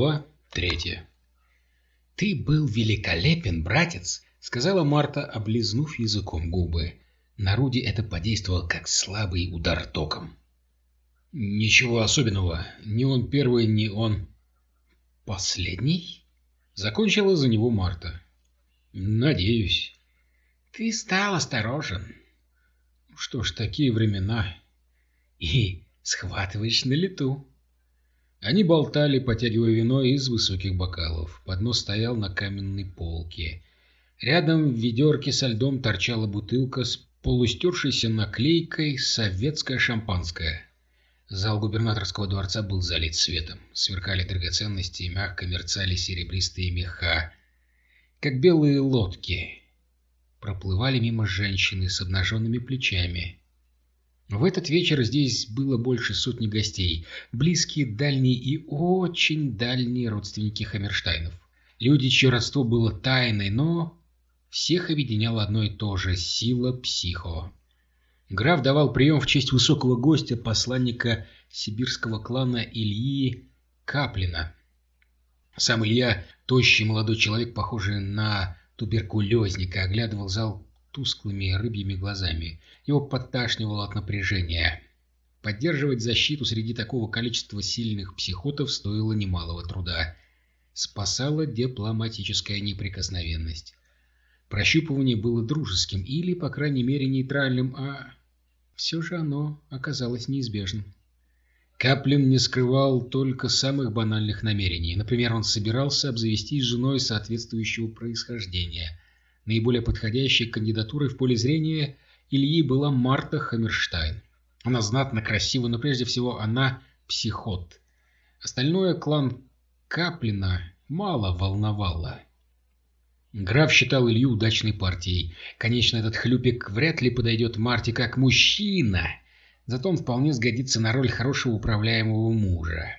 Глава третья «Ты был великолепен, братец!» — сказала Марта, облизнув языком губы. На Руди это подействовало как слабый удар током. «Ничего особенного. Ни он первый, ни он...» «Последний?» — закончила за него Марта. «Надеюсь». «Ты стал осторожен». «Что ж, такие времена...» «И схватываешь на лету». Они болтали, потягивая вино из высоких бокалов. Поднос стоял на каменной полке. Рядом в ведерке со льдом торчала бутылка с полустершейся наклейкой «Советское шампанское». Зал губернаторского дворца был залит светом. Сверкали драгоценности, мягко мерцали серебристые меха, как белые лодки. Проплывали мимо женщины с обнаженными плечами. В этот вечер здесь было больше сотни гостей, близкие, дальние и очень дальние родственники Хаммерштайнов. Люди, чье родство было тайной, но всех объединяло одно и то же – сила психо. Граф давал прием в честь высокого гостя, посланника сибирского клана Ильи Каплина. Сам Илья, тощий молодой человек, похожий на туберкулезника, оглядывал зал тусклыми рыбьими глазами. Его подташнивало от напряжения. Поддерживать защиту среди такого количества сильных психотов стоило немалого труда. Спасала дипломатическая неприкосновенность. Прощупывание было дружеским или, по крайней мере, нейтральным, а все же оно оказалось неизбежным. Каплин не скрывал только самых банальных намерений. Например, он собирался обзавестись женой соответствующего происхождения – Наиболее подходящей кандидатурой в поле зрения Ильи была Марта Хаммерштайн. Она знатно красива, но прежде всего она психот. Остальное клан Каплина мало волновало. Граф считал Илью удачной партией. Конечно, этот хлюпик вряд ли подойдет Марте как мужчина, зато он вполне сгодится на роль хорошего управляемого мужа.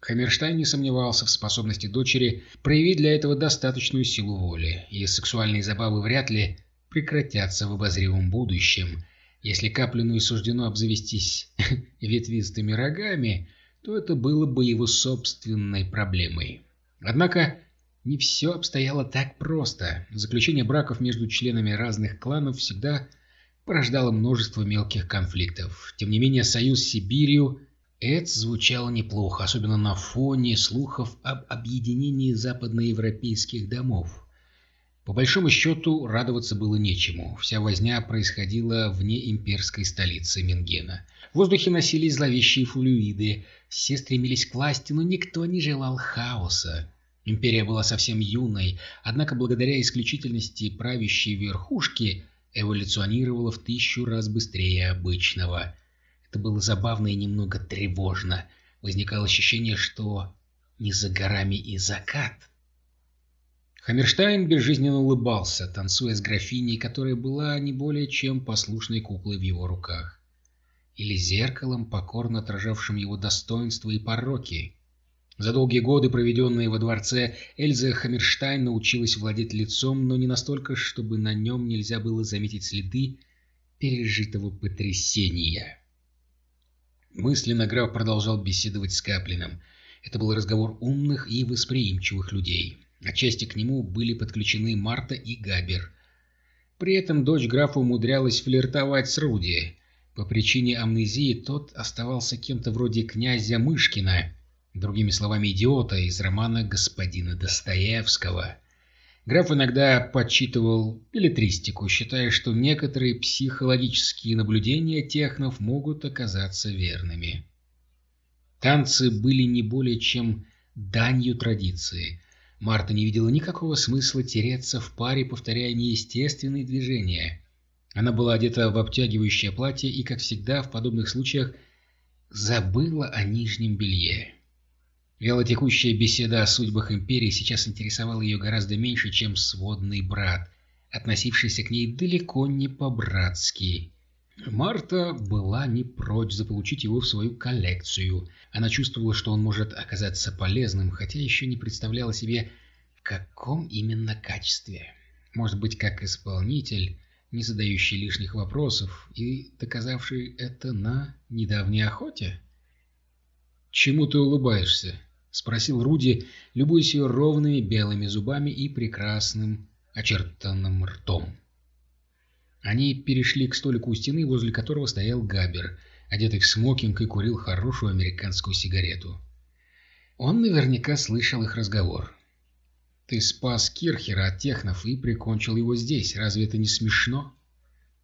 Хаммерштайн не сомневался в способности дочери проявить для этого достаточную силу воли, и сексуальные забавы вряд ли прекратятся в обозримом будущем. Если Каплину и суждено обзавестись ветвистыми рогами, то это было бы его собственной проблемой. Однако не все обстояло так просто. Заключение браков между членами разных кланов всегда порождало множество мелких конфликтов. Тем не менее, союз с Сибирью это звучало неплохо, особенно на фоне слухов об объединении западноевропейских домов. По большому счету, радоваться было нечему. Вся возня происходила вне имперской столицы Мингена. В воздухе носились зловещие флюиды, все стремились к власти, но никто не желал хаоса. Империя была совсем юной, однако благодаря исключительности правящей верхушки эволюционировала в тысячу раз быстрее обычного – это было забавно и немного тревожно. Возникало ощущение, что не за горами и закат. Хаммерштайн безжизненно улыбался, танцуя с графиней, которая была не более чем послушной куклой в его руках. Или зеркалом, покорно отражавшим его достоинства и пороки. За долгие годы, проведенные во дворце, Эльза Хаммерштайн научилась владеть лицом, но не настолько, чтобы на нем нельзя было заметить следы пережитого потрясения. Мысленно граф продолжал беседовать с Каплиным. Это был разговор умных и восприимчивых людей. Отчасти к нему были подключены Марта и Габер. При этом дочь графа умудрялась флиртовать с Руди. По причине амнезии тот оставался кем-то вроде князя Мышкина, другими словами, идиота из романа господина Достоевского. Граф иногда подсчитывал билетристику, считая, что некоторые психологические наблюдения технов могут оказаться верными. Танцы были не более чем данью традиции. Марта не видела никакого смысла тереться в паре, повторяя неестественные движения. Она была одета в обтягивающее платье и, как всегда в подобных случаях, забыла о нижнем белье. Вялотекущая беседа о судьбах Империи сейчас интересовала ее гораздо меньше, чем сводный брат, относившийся к ней далеко не по-братски. Марта была не прочь заполучить его в свою коллекцию. Она чувствовала, что он может оказаться полезным, хотя еще не представляла себе, в каком именно качестве. Может быть, как исполнитель, не задающий лишних вопросов и доказавший это на недавней охоте? «Чему ты улыбаешься?» — спросил Руди, любуясь ее ровными белыми зубами и прекрасным очертанным ртом. Они перешли к столику у стены, возле которого стоял Габер, одетый в смокинг и курил хорошую американскую сигарету. Он наверняка слышал их разговор. «Ты спас Кирхера от технов и прикончил его здесь. Разве это не смешно?»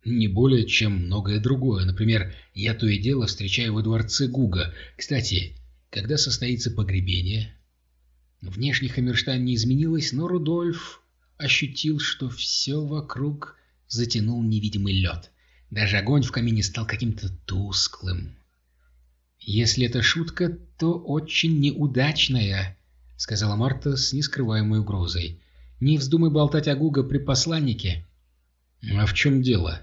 «Не более, чем многое другое. Например, я то и дело встречаю во дворце Гуга. Кстати, когда состоится погребение?» Внешне Хаммерштайн не изменилось, но Рудольф ощутил, что все вокруг затянул невидимый лед. Даже огонь в камине стал каким-то тусклым. «Если это шутка, то очень неудачная», — сказала Марта с нескрываемой угрозой. «Не вздумай болтать о Гуга при посланнике». «А в чем дело?»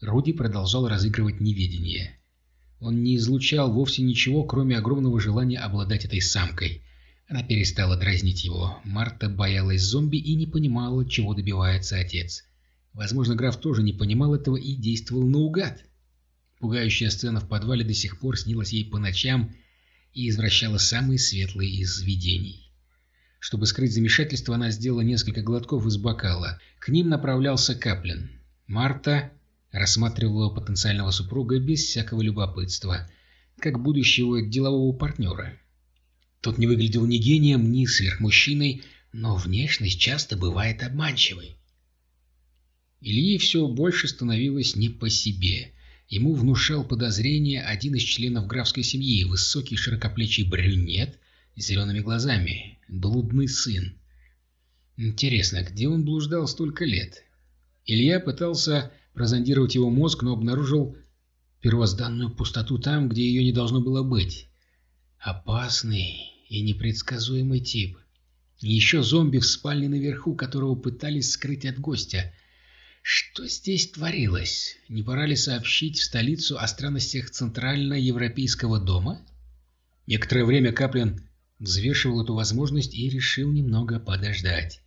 Руди продолжал разыгрывать неведение. Он не излучал вовсе ничего, кроме огромного желания обладать этой самкой. Она перестала дразнить его. Марта боялась зомби и не понимала, чего добивается отец. Возможно, граф тоже не понимал этого и действовал наугад. Пугающая сцена в подвале до сих пор снилась ей по ночам и извращала самые светлые из видений. Чтобы скрыть замешательство, она сделала несколько глотков из бокала. К ним направлялся Каплин. Марта рассматривала потенциального супруга без всякого любопытства, как будущего делового партнера. Тот не выглядел ни гением, ни сверхмужчиной, но внешность часто бывает обманчивой. Илье все больше становилось не по себе. Ему внушал подозрение один из членов графской семьи, высокий широкоплечий брюнет с зелеными глазами, блудный сын. Интересно, где он блуждал столько лет? Илья пытался прозондировать его мозг, но обнаружил первозданную пустоту там, где ее не должно было быть. Опасный и непредсказуемый тип. Еще зомби в спальне наверху, которого пытались скрыть от гостя. Что здесь творилось? Не пора ли сообщить в столицу о странностях Центрально-Европейского дома? Некоторое время Каплин взвешивал эту возможность и решил немного подождать.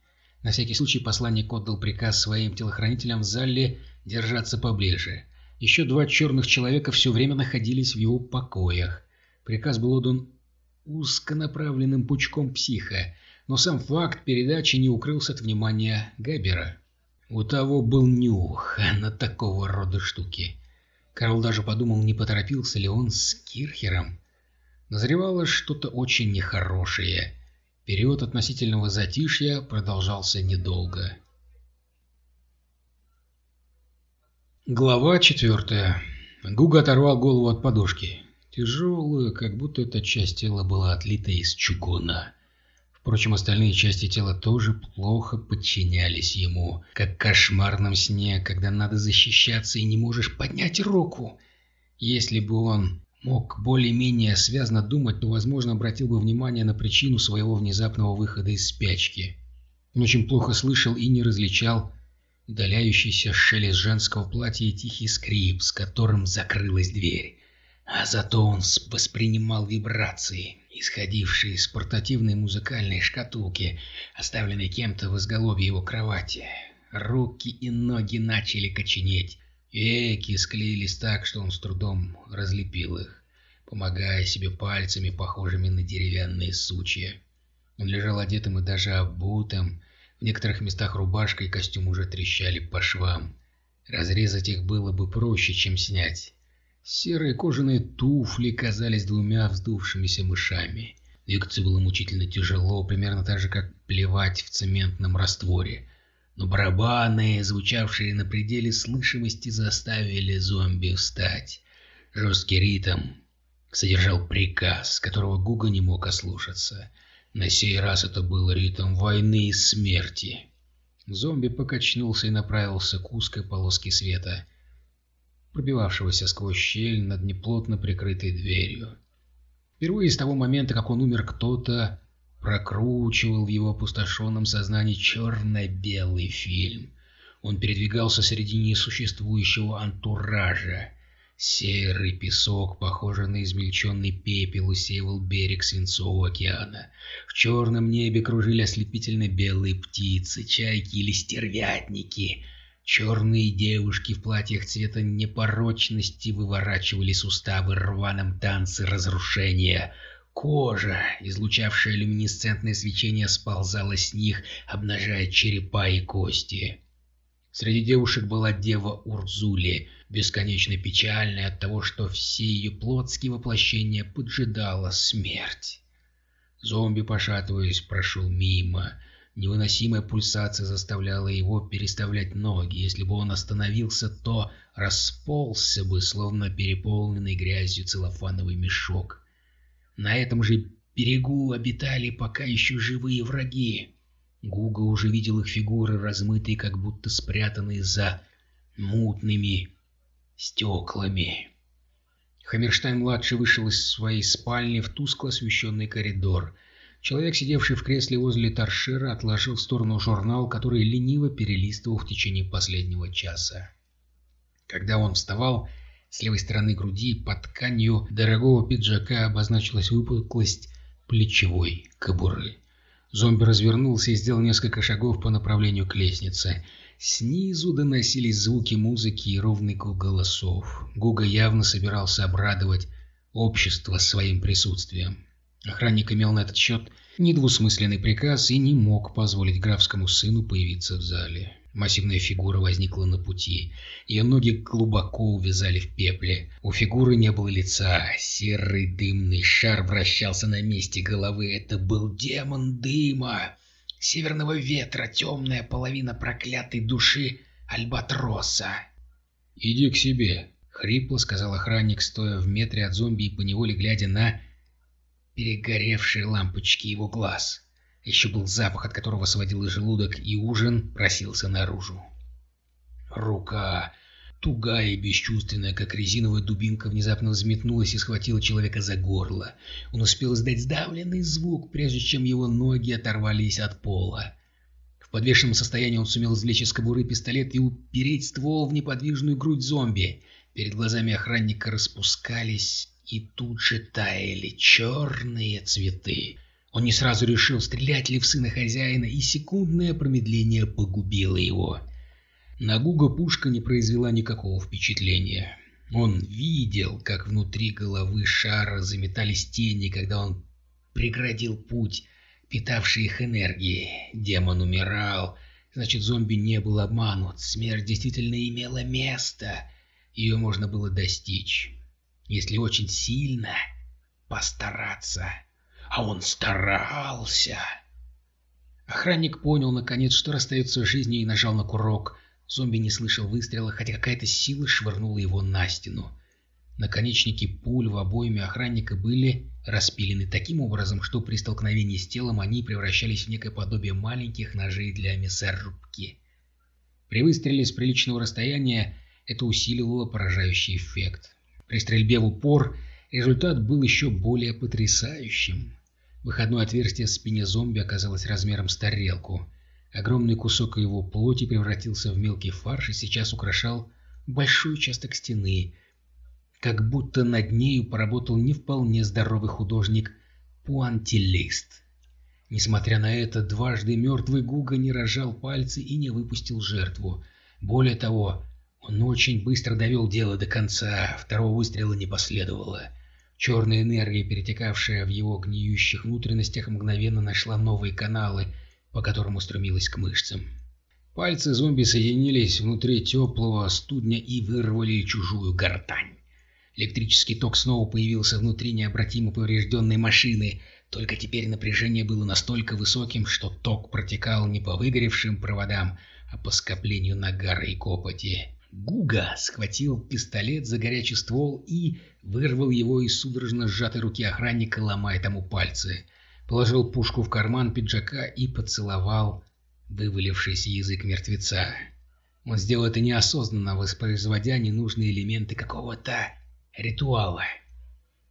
На всякий случай посланник отдал приказ своим телохранителям в зале держаться поближе. Еще два черных человека все время находились в его покоях. Приказ был отдан узконаправленным пучком психа, но сам факт передачи не укрылся от внимания Габера. У того был нюх на такого рода штуки. Карл даже подумал, не поторопился ли он с Кирхером. Назревало что-то очень нехорошее. Период относительного затишья продолжался недолго. Глава четвертая. Гуга оторвал голову от подушки. Тяжелую, как будто эта часть тела была отлита из чугуна. Впрочем, остальные части тела тоже плохо подчинялись ему, как в кошмарном сне, когда надо защищаться и не можешь поднять руку. Если бы он мог более-менее связно думать, то, возможно, обратил бы внимание на причину своего внезапного выхода из спячки. Он очень плохо слышал и не различал удаляющийся шелест женского платья и тихий скрип, с которым закрылась дверь. А зато он воспринимал вибрации, исходившие из портативной музыкальной шкатулки, оставленной кем-то в изголовье его кровати. Руки и ноги начали коченеть. Веки склеились так, что он с трудом разлепил их, помогая себе пальцами, похожими на деревянные сучья. Он лежал одетым и даже обутым. В некоторых местах рубашка и костюм уже трещали по швам. Разрезать их было бы проще, чем снять. Серые кожаные туфли казались двумя вздувшимися мышами. Двигаться было мучительно тяжело, примерно так же, как плевать в цементном растворе. Но барабаны, звучавшие на пределе слышимости, заставили зомби встать. Жесткий ритм содержал приказ, которого Гуга не мог ослушаться. На сей раз это был ритм войны и смерти. Зомби покачнулся и направился к узкой полоске света — пробивавшегося сквозь щель над неплотно прикрытой дверью. Впервые с того момента, как он умер, кто-то прокручивал в его опустошенном сознании черно-белый фильм. Он передвигался среди несуществующего антуража. Серый песок, похожий на измельченный пепел, усеивал берег Свинцового океана. В черном небе кружили ослепительно белые птицы, чайки или стервятники — Черные девушки в платьях цвета непорочности выворачивали суставы рваном танце разрушения. Кожа, излучавшая люминесцентное свечение, сползала с них, обнажая черепа и кости. Среди девушек была дева Урзули, бесконечно печальная от того, что все ее плотские воплощения поджидала смерть. Зомби, пошатываясь, прошел мимо. Невыносимая пульсация заставляла его переставлять ноги. Если бы он остановился, то расползся бы, словно переполненный грязью целлофановый мешок. На этом же берегу обитали пока еще живые враги. Гуга уже видел их фигуры, размытые, как будто спрятанные за мутными стеклами. Хаммерштайн-младший вышел из своей спальни в тускло освещенный коридор. Человек, сидевший в кресле возле торшера, отложил в сторону журнал, который лениво перелистывал в течение последнего часа. Когда он вставал, с левой стороны груди под тканью дорогого пиджака обозначилась выпуклость плечевой кобуры. Зомби развернулся и сделал несколько шагов по направлению к лестнице. Снизу доносились звуки музыки и ровный гул голосов. Гуга явно собирался обрадовать общество своим присутствием. Охранник имел на этот счет недвусмысленный приказ и не мог позволить графскому сыну появиться в зале. Массивная фигура возникла на пути. Ее ноги глубоко увязали в пепле. У фигуры не было лица. Серый дымный шар вращался на месте головы. Это был демон дыма. Северного ветра, темная половина проклятой души Альбатроса. «Иди к себе», — хрипло сказал охранник, стоя в метре от зомби и поневоле глядя на перегоревшие лампочки его глаз. Еще был запах, от которого сводил желудок, и ужин просился наружу. Рука, тугая и бесчувственная, как резиновая дубинка, внезапно взметнулась и схватила человека за горло. Он успел издать сдавленный звук, прежде чем его ноги оторвались от пола. В подвешенном состоянии он сумел извлечь из кобуры пистолет и упереть ствол в неподвижную грудь зомби. Перед глазами охранника распускались и тут же таяли черные цветы. Он не сразу решил, стрелять ли в сына хозяина, и секундное промедление погубило его. На Гуга пушка не произвела никакого впечатления. Он видел, как внутри головы шара заметались тени, когда он преградил путь, питавший их энергией. Демон умирал. Значит, зомби не был обманут. Смерть действительно имела место. Ее можно было достичь, если очень сильно постараться а он старался. Охранник понял, наконец, что расстается с жизнью и нажал на курок. Зомби не слышал выстрела, хотя какая-то сила швырнула его на стену. Наконечники пуль в обойме охранника были распилены таким образом, что при столкновении с телом они превращались в некое подобие маленьких ножей для мясорубки. При выстреле с приличного расстояния это усиливало поражающий эффект. При стрельбе в упор результат был еще более потрясающим. Выходное отверстие в спине зомби оказалось размером с тарелку. Огромный кусок его плоти превратился в мелкий фарш и сейчас украшал большой участок стены, как будто над нею поработал не вполне здоровый художник Пуантилист. Несмотря на это, дважды мертвый Гуга не рожал пальцы и не выпустил жертву. Более того, он очень быстро довел дело до конца, второго выстрела не последовало. Черная энергия, перетекавшая в его гниющих внутренностях, мгновенно нашла новые каналы, по которым устремилась к мышцам. Пальцы зомби соединились внутри теплого студня и вырвали чужую гортань. Электрический ток снова появился внутри необратимо поврежденной машины, только теперь напряжение было настолько высоким, что ток протекал не по выгоревшим проводам, а по скоплению нагара и копоти. Гуга схватил пистолет за горячий ствол и вырвал его из судорожно сжатой руки охранника, ломая тому пальцы. Положил пушку в карман пиджака и поцеловал вывалившийся язык мертвеца. Он сделал это неосознанно, воспроизводя ненужные элементы какого-то ритуала.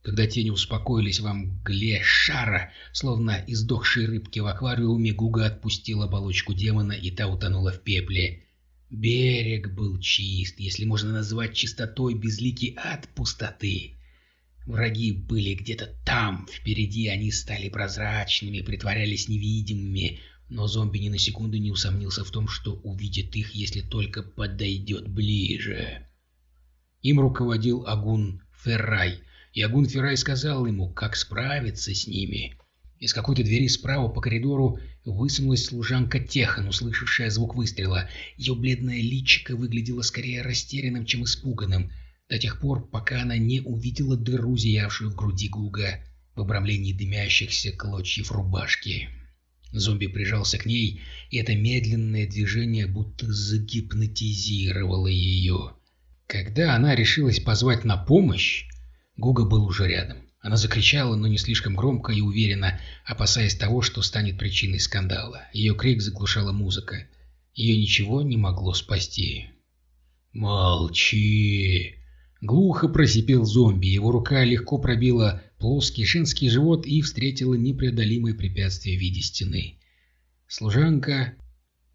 Когда тени успокоились во мгле шара, словно издохшие рыбки в аквариуме, Гуга отпустил оболочку демона, и та утонула в пепле. Берег был чист, если можно назвать чистотой безликий ад пустоты. Враги были где-то там, впереди они стали прозрачными, притворялись невидимыми, но зомби ни на секунду не усомнился в том, что увидит их, если только подойдет ближе. Им руководил Агун Феррай. и Агун Феррай сказал ему, как справиться с ними. Из какой-то двери справа по коридору высунулась служанка Техан, услышавшая звук выстрела. Ее бледное личико выглядело скорее растерянным, чем испуганным, до тех пор, пока она не увидела дыру, зиявшую в груди Гуга в обрамлении дымящихся клочьев рубашки. Зомби прижался к ней, и это медленное движение будто загипнотизировало ее. Когда она решилась позвать на помощь, Гуга был уже рядом. Она закричала, но не слишком громко и уверенно, опасаясь того, что станет причиной скандала. Ее крик заглушала музыка. Ее ничего не могло спасти. «Молчи!» Глухо просипел зомби. Его рука легко пробила плоский женский живот и встретила непреодолимое препятствие в виде стены. Служанка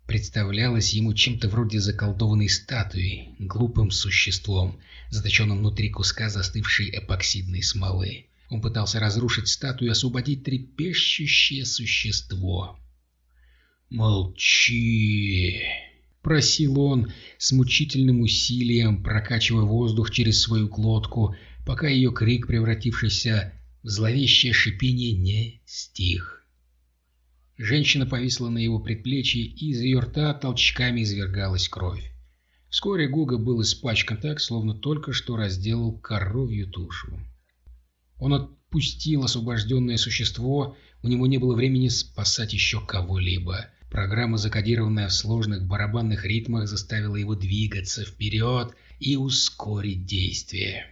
представлялась ему чем-то вроде заколдованной статуи, глупым существом, заточенным внутри куска застывшей эпоксидной смолы. Он пытался разрушить статую и освободить трепещущее существо. «Молчи!» — просил он с мучительным усилием, прокачивая воздух через свою глотку, пока ее крик, превратившийся в зловещее шипение, не стих. Женщина повисла на его предплечье, и из ее рта толчками извергалась кровь. Вскоре Гуга был испачкан так, словно только что разделал коровью тушу. Он отпустил освобожденное существо, у него не было времени спасать еще кого-либо. Программа, закодированная в сложных барабанных ритмах, заставила его двигаться вперед и ускорить действие.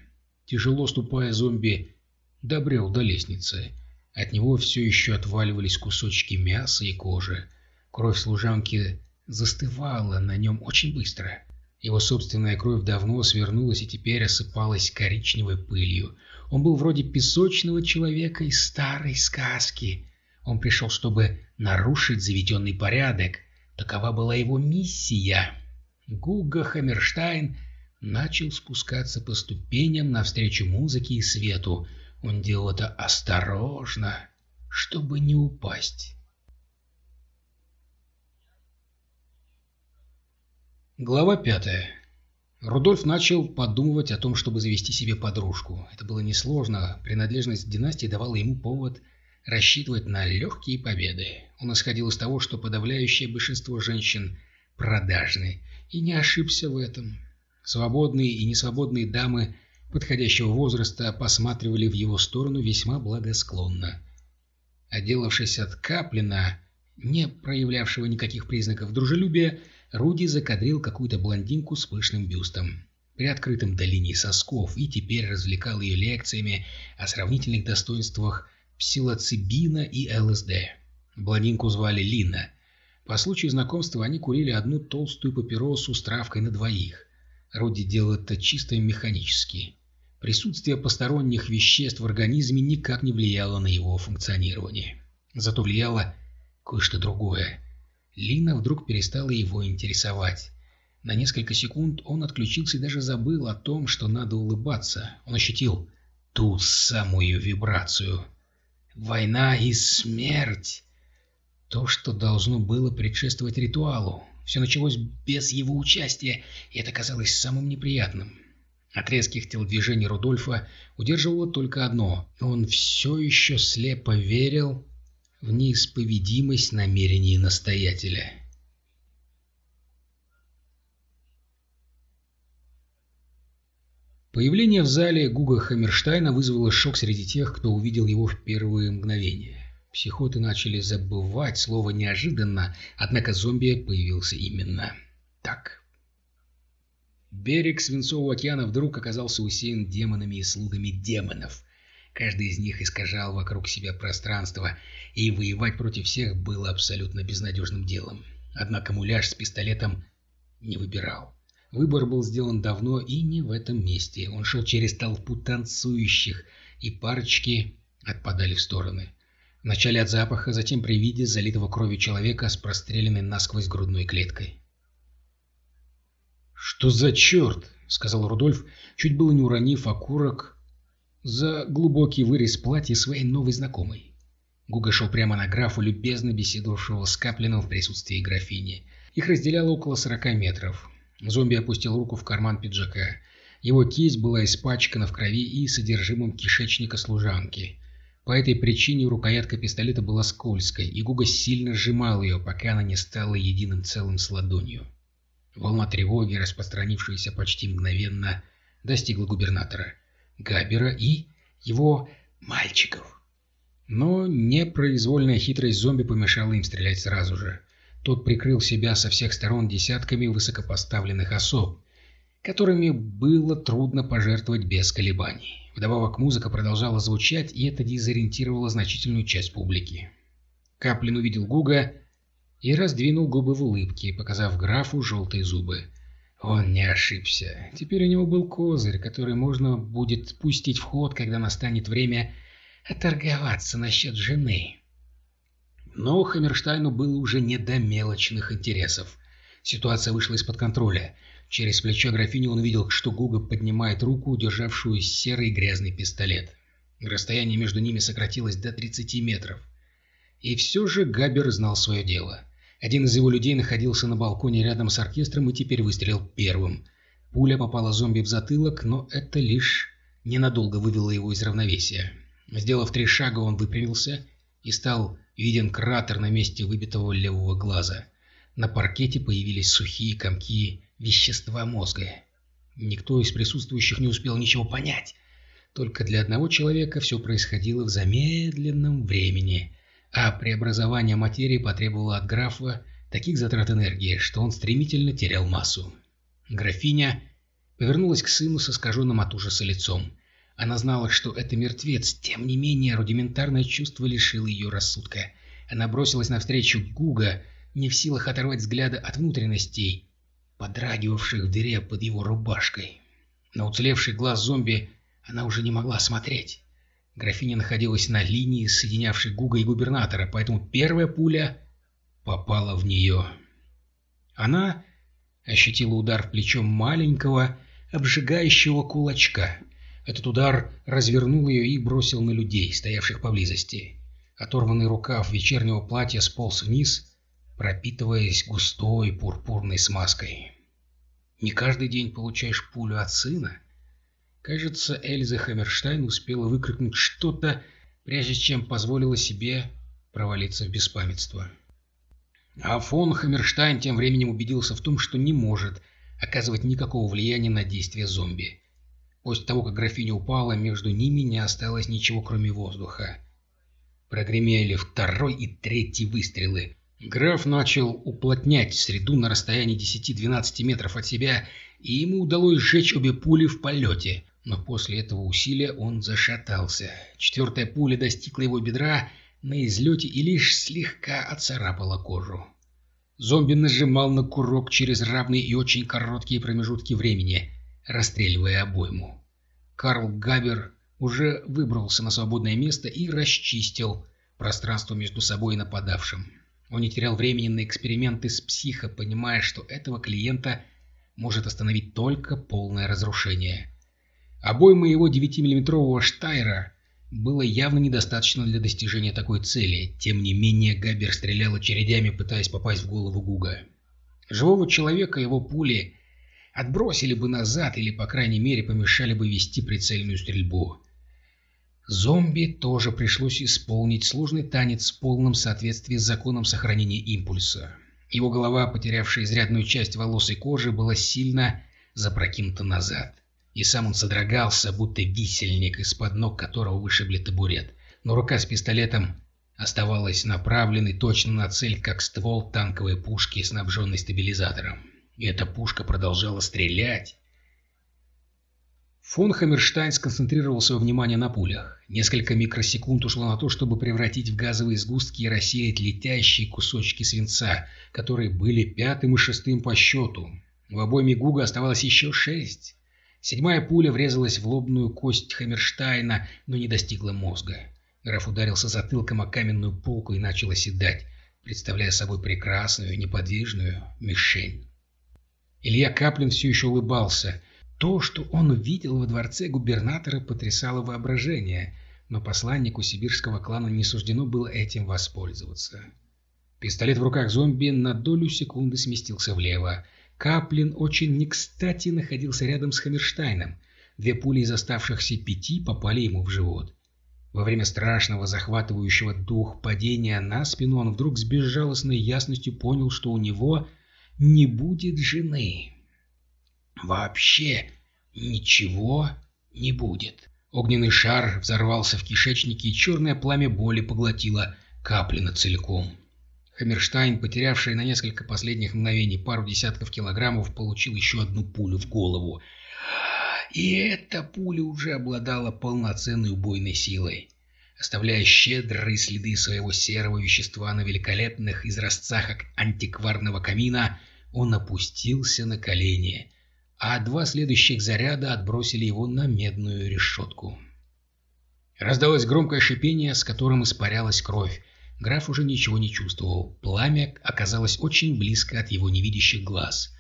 Тяжело ступая, зомби добрел до лестницы. От него все еще отваливались кусочки мяса и кожи. Кровь служанки застывала на нем очень быстро. Его собственная кровь давно свернулась и теперь осыпалась коричневой пылью. Он был вроде песочного человека из старой сказки. Он пришел, чтобы нарушить заведенный порядок. Такова была его миссия. Гуга Хаммерштайн начал спускаться по ступеням навстречу музыке и свету. Он делал это осторожно, чтобы не упасть. Глава пятая. Рудольф начал подумывать о том, чтобы завести себе подружку. Это было несложно, принадлежность династии давала ему повод рассчитывать на легкие победы. Он исходил из того, что подавляющее большинство женщин продажны, и не ошибся в этом. Свободные и несвободные дамы подходящего возраста посматривали в его сторону весьма благосклонно. Отделавшись от Каплина, не проявлявшего никаких признаков дружелюбия, Руди закадрил какую-то блондинку с пышным бюстом, приоткрытым до линии сосков, и теперь развлекал ее лекциями о сравнительных достоинствах псилоцибина и ЛСД. Блондинку звали Лина. По случаю знакомства они курили одну толстую папиросу с травкой на двоих. Руди делал это чисто механически. Присутствие посторонних веществ в организме никак не влияло на его функционирование. Зато влияло кое-что другое. Лина вдруг перестала его интересовать. На несколько секунд он отключился и даже забыл о том, что надо улыбаться. Он ощутил ту самую вибрацию. Война и смерть. То, что должно было предшествовать ритуалу. Все началось без его участия, и это казалось самым неприятным. От резких телодвижений Рудольфа удерживало только одно. Он все еще слепо верил в неисповедимость намерений настоятеля. Появление в зале Гуга Хаммерштайна вызвало шок среди тех, кто увидел его в первые мгновения. Психоты начали забывать слово неожиданно, однако зомби появился именно так. Берег Свинцового океана вдруг оказался усеян демонами и слугами демонов. Каждый из них искажал вокруг себя пространство, и воевать против всех было абсолютно безнадежным делом. Однако муляж с пистолетом не выбирал. Выбор был сделан давно и не в этом месте. Он шел через толпу танцующих, и парочки отпадали в стороны. Вначале от запаха, затем при виде залитого кровью человека с простреленной насквозь грудной клеткой. «Что за черт?» — сказал Рудольф, чуть было не уронив окурок за глубокий вырез платья своей новой знакомой. Гуга шел прямо на графу, любезно беседовавшего с Каплином в присутствии графини. Их разделяло около сорока метров. Зомби опустил руку в карман пиджака. Его кисть была испачкана в крови и содержимым кишечника служанки. По этой причине рукоятка пистолета была скользкой, и Гуга сильно сжимал ее, пока она не стала единым целым с ладонью. Волна тревоги, распространившаяся почти мгновенно, достигла губернатора, Габера и его мальчиков. Но непроизвольная хитрость зомби помешала им стрелять сразу же. Тот прикрыл себя со всех сторон десятками высокопоставленных особ, которыми было трудно пожертвовать без колебаний. Вдобавок музыка продолжала звучать, и это дезориентировало значительную часть публики. Каплин увидел Гуга и раздвинул губы в улыбке, показав графу желтые зубы. Он не ошибся. Теперь у него был козырь, который можно будет пустить в ход, когда настанет время оторговаться насчет жены. Но Хаммерштайну было уже не до мелочных интересов. Ситуация вышла из-под контроля. Через плечо графини он увидел, что Гуга поднимает руку, удержавшую серый грязный пистолет. Расстояние между ними сократилось до 30 метров. И все же Габер знал свое дело. Один из его людей находился на балконе рядом с оркестром и теперь выстрелил первым. Пуля попала зомби в затылок, но это лишь ненадолго вывело его из равновесия. Сделав три шага, он выпрямился и стал виден кратер на месте выбитого левого глаза. На паркете появились сухие комки вещества мозга. Никто из присутствующих не успел ничего понять. Только для одного человека все происходило в замедленном времени, а преобразование материи потребовало от графа таких затрат энергии, что он стремительно терял массу. Графиня повернулась к сыну с искаженным от ужаса лицом. Она знала, что это мертвец, тем не менее рудиментарное чувство лишило ее рассудка. Она бросилась навстречу Гуга, не в силах оторвать взгляда от внутренностей, подрагивавших в дыре под его рубашкой. На уцелевший глаз зомби она уже не могла смотреть. Графиня находилась на линии, соединявшей Гуга и губернатора, поэтому первая пуля попала в нее. Она ощутила удар в плечо маленького, обжигающего кулачка. Этот удар развернул ее и бросил на людей, стоявших поблизости. Оторванный рукав вечернего платья сполз вниз, пропитываясь густой пурпурной смазкой. Не каждый день получаешь пулю от сына. Кажется, Эльза Хаммерштайн успела выкрикнуть что-то, прежде чем позволила себе провалиться в беспамятство. А фон Хаммерштайн тем временем убедился в том, что не может оказывать никакого влияния на действия зомби. После того, как графиня упала, между ними не осталось ничего, кроме воздуха. Прогремели второй и третий выстрелы. Граф начал уплотнять среду на расстоянии 10-12 метров от себя, и ему удалось сжечь обе пули в полете. Но после этого усилия он зашатался. Четвертая пуля достигла его бедра на излете и лишь слегка оцарапала кожу. Зомби нажимал на курок через равные и очень короткие промежутки времени, расстреливая обойму. Карл Габер уже выбрался на свободное место и расчистил пространство между собой и нападавшим. Он не терял времени на эксперименты с психо, понимая, что этого клиента может остановить только полное разрушение. Обойма его 9-миллиметрового Штайра было явно недостаточно для достижения такой цели. Тем не менее, Габер стрелял очередями, пытаясь попасть в голову Гуга. Живого человека его пули отбросили бы назад или, по крайней мере, помешали бы вести прицельную стрельбу. Зомби тоже пришлось исполнить сложный танец в полном соответствии с законом сохранения импульса. Его голова, потерявшая изрядную часть волос и кожи, была сильно запрокинута назад. И сам он содрогался, будто висельник, из-под ног которого вышибли табурет. Но рука с пистолетом оставалась направленной точно на цель, как ствол танковой пушки, снабженной стабилизатором. И эта пушка продолжала стрелять. Фон Хаммерштайн сконцентрировал свое внимание на пулях. Несколько микросекунд ушло на то, чтобы превратить в газовые сгустки и рассеять летящие кусочки свинца, которые были пятым и шестым по счету. В обойме Гуга оставалось еще шесть. Седьмая пуля врезалась в лобную кость Хаммерштайна, но не достигла мозга. Граф ударился затылком о каменную полку и начал оседать, представляя собой прекрасную неподвижную мишень. Илья Каплин все еще улыбался. То, что он увидел во дворце губернатора, потрясало воображение, но посланнику сибирского клана не суждено было этим воспользоваться. Пистолет в руках зомби на долю секунды сместился влево. Каплин очень не кстати находился рядом с Хаммерштайном. Две пули из оставшихся пяти попали ему в живот. Во время страшного захватывающего дух падения на спину он вдруг с безжалостной ясностью понял, что у него не будет жены. Вообще ничего не будет. Огненный шар взорвался в кишечнике, и черное пламя боли поглотило Каплина целиком. Хаммерштайн, потерявший на несколько последних мгновений пару десятков килограммов, получил еще одну пулю в голову. И эта пуля уже обладала полноценной убойной силой. Оставляя щедрые следы своего серого вещества на великолепных изразцах антикварного камина, он опустился на колени, а два следующих заряда отбросили его на медную решетку. Раздалось громкое шипение, с которым испарялась кровь. Граф уже ничего не чувствовал. Пламя оказалось очень близко от его невидящих глаз.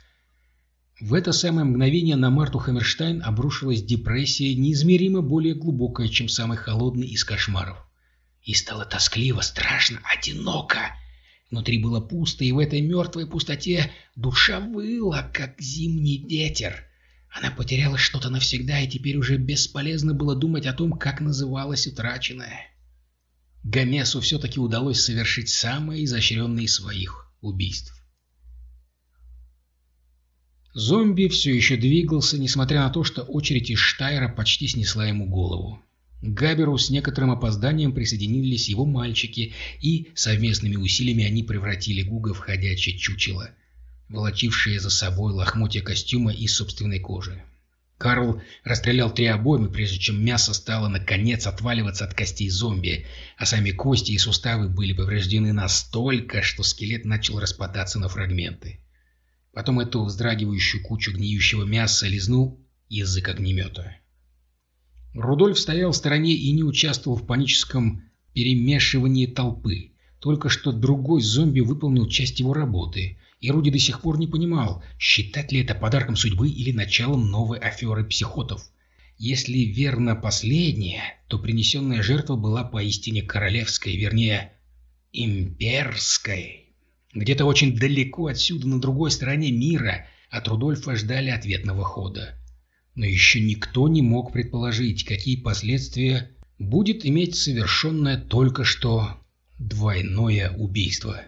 В это самое мгновение на Марту Хаммерштайн обрушилась депрессия, неизмеримо более глубокая, чем самый холодный из кошмаров. И стало тоскливо, страшно, одиноко. Внутри было пусто, и в этой мертвой пустоте душа выла, как зимний ветер. Она потеряла что-то навсегда, и теперь уже бесполезно было думать о том, как называлось утраченное. Гомесу все-таки удалось совершить самое изощренное из своих убийств. Зомби все еще двигался, несмотря на то, что очередь из Штайра почти снесла ему голову. К Габеру с некоторым опозданием присоединились его мальчики, и совместными усилиями они превратили Гуга в ходячее чучело, волочившее за собой лохмотья костюма из собственной кожи. Карл расстрелял три обоймы, прежде чем мясо стало наконец отваливаться от костей зомби, а сами кости и суставы были повреждены настолько, что скелет начал распадаться на фрагменты. Потом эту вздрагивающую кучу гниющего мяса лизнул язык огнемета. Рудольф стоял в стороне и не участвовал в паническом перемешивании толпы. Только что другой зомби выполнил часть его работы, и Руди до сих пор не понимал, считать ли это подарком судьбы или началом новой аферы психотов. Если верно последнее, то принесенная жертва была поистине королевской, вернее, имперской. Где-то очень далеко отсюда, на другой стороне мира, от Рудольфа ждали ответного хода. Но еще никто не мог предположить, какие последствия будет иметь совершенное только что двойное убийство.